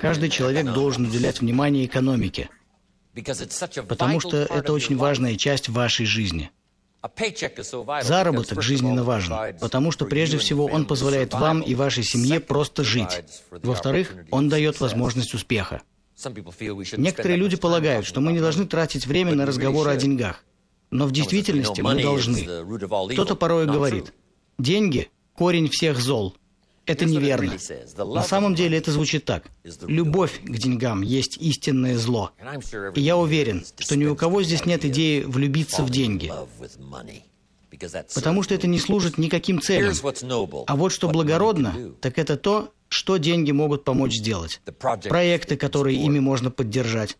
Каждый человек должен уделять внимание экономике, потому что это очень важная часть вашей жизни. Заработок жизненно важен, потому что прежде всего он позволяет вам и вашей семье просто жить. Во-вторых, он дает возможность успеха. Некоторые люди полагают, что мы не должны тратить время на разговоры о деньгах. Но в действительности мы должны. Кто-то порой говорит, деньги – корень всех зол. Это неверно. На самом деле это звучит так. Любовь к деньгам есть истинное зло. И я уверен, что ни у кого здесь нет идеи влюбиться в деньги. Потому что это не служит никаким целям. А вот что благородно, так это то, что деньги могут помочь сделать. Проекты, которые ими можно поддержать.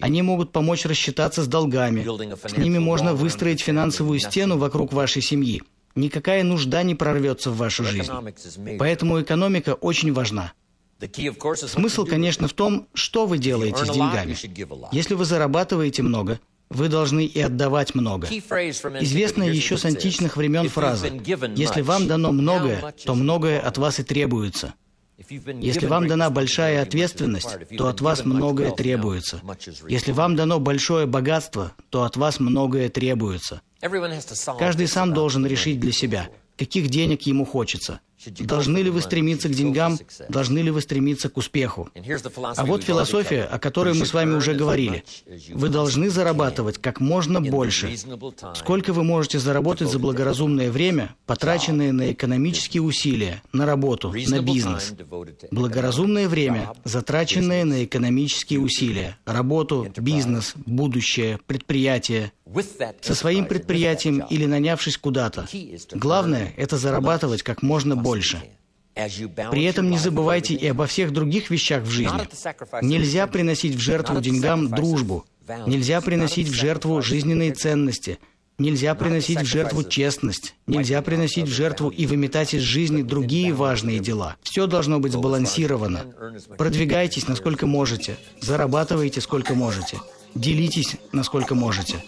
Они могут помочь рассчитаться с долгами. С ними можно выстроить финансовую стену вокруг вашей семьи. Никакая нужда не прорвется в вашу жизнь. Поэтому экономика очень важна. Смысл, конечно, в том, что вы делаете с деньгами. Если вы зарабатываете много, вы должны и отдавать много. Известная еще с античных времен фраза «Если вам дано многое, то многое от вас и требуется». Если вам дана большая ответственность, то от вас многое требуется. Если вам дано большое богатство, то от вас многое требуется. Каждый сам должен решить для себя, каких денег ему хочется – Должны ли вы стремиться к деньгам? Должны ли вы стремиться к успеху? А вот философия, о которой мы с вами уже говорили. Вы должны зарабатывать как можно больше. Сколько вы можете заработать за благоразумное время, потраченное на экономические усилия, на работу, на бизнес? Благоразумное время, затраченное на экономические усилия, работу, бизнес, будущее, предприятие. Со своим предприятием или нанявшись куда-то. Главное – это зарабатывать как можно больше больше. При этом не забывайте и обо всех других вещах в жизни. Нельзя приносить в жертву деньгам дружбу. Нельзя приносить в жертву жизненные ценности. Нельзя приносить в жертву честность. Нельзя приносить в жертву и выметать из жизни другие важные дела. Все должно быть сбалансировано. Продвигайтесь, насколько можете. Зарабатывайте, сколько можете. Делитесь, насколько можете.